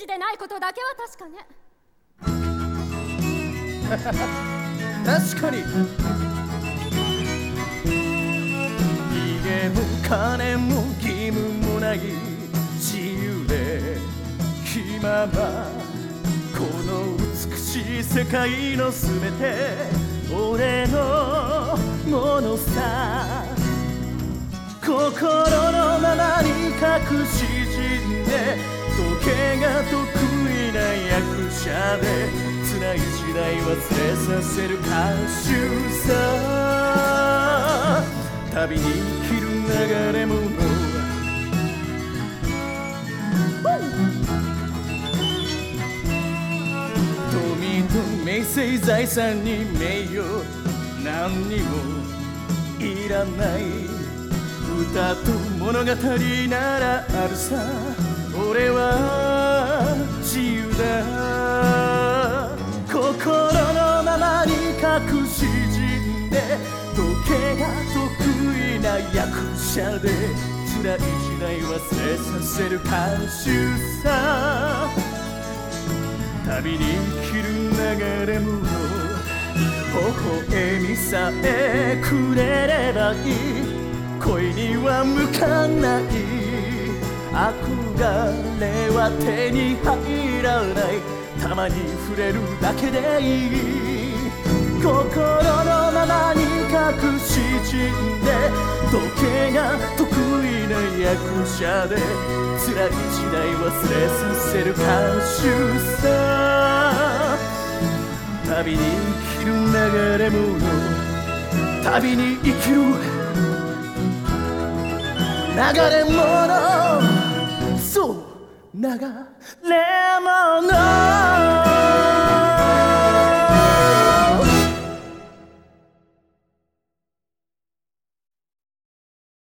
士でないことだけは確かね。確かに。家も金も義務もない。自由で気ままこの美しい世界のすべて。俺のものさ。心のままに隠し陣で時計が得意な役者で辛い時代忘れさせる歌手さ旅に生きる流れ者富と名声財産に名誉何にもいらない歌と物語ならあるさ俺は自由だ。心のままに隠し陣で時計が得意な役者で辛い時代忘れさせる歌手さ。旅に生きる流れ者微笑みさえくれればいい。恋には向かない。憧れは手に入らない。たまに触れるだけでいい。心のままに隠し陣で時計が得意な役者で辛い時代忘れさせる歌手さ。旅に生きる流れ者旅に生きる流れ者 나가 내 마음